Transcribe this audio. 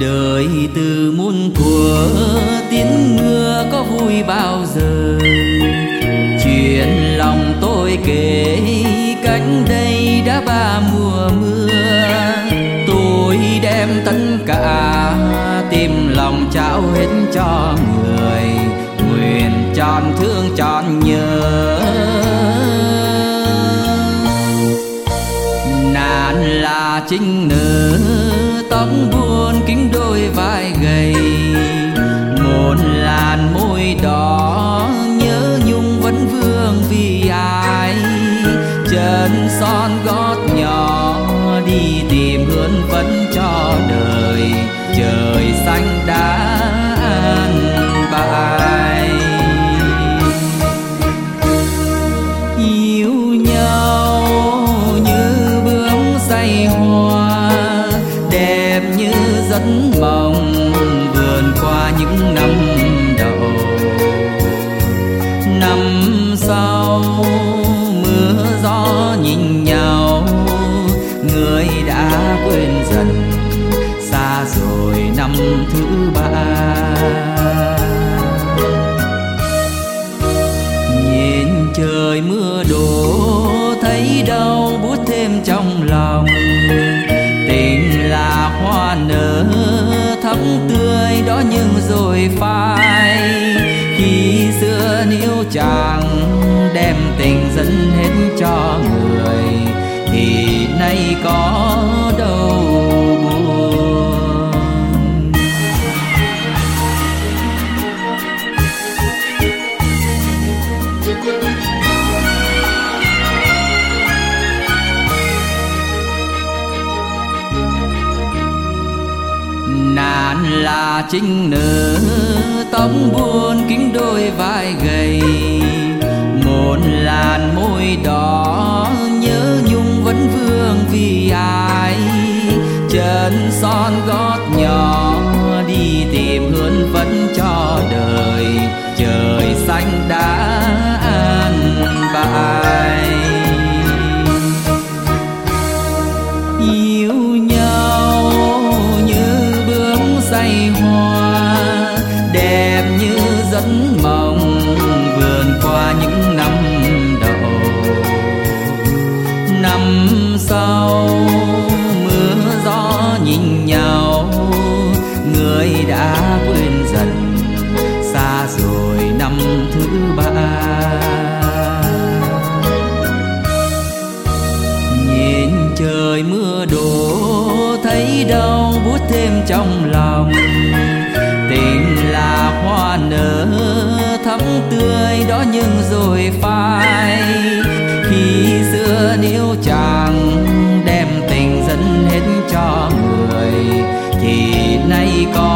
đời từ muôn thuở tiếng mưa có vui bao giờ? Chuyện lòng tôi kể, cách đây đã ba mùa mưa. Tôi đem tất cả tìm lòng trao hết cho người, nguyện tròn thương tròn nhớ. Nạn là chính nữ tóc buồn kính đôi vai gầy một làn môi đỏ nhớ nhung vẫn vương vì ai chân son gót nhỏ đi tìm hương phấn cho đời chờ. Giấc mộng vườn qua những năm đầu. Năm sau, mưa gió nhìn nhau, người đã quên dần, xa rồi năm thứ ba. Nhìn trời mưa đổ, thấy đau bút thêm trong lòng, tình là hoa nở thắm tươi đó nhưng rồi phai. Khi xưa níu chàng đem tình nạn là chính nữ tóc buồn kính đôi vai gầy. Một làn môi đỏ say hoa, đẹp như giấc mộng vườn qua những năm đầu. Năm sau, mưa gió nhìn nhau người đã quên dần, xa rồi năm thứ ba. Nhìn trời mưa đổ, thấy đau thêm trong lòng. Tình là hoa nở thắm tươi, đó nhưng rồi phai. Khi xưa nếu chàng, đem tình dẫn hết cho người. Thì nay có